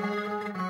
Música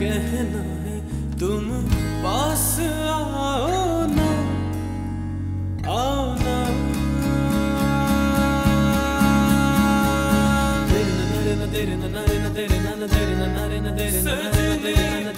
कहना है तुम पास आओ ना आओ ना तेरे न न ना न ना तेरे ना न ना तेरे न तेरे न तेरे ना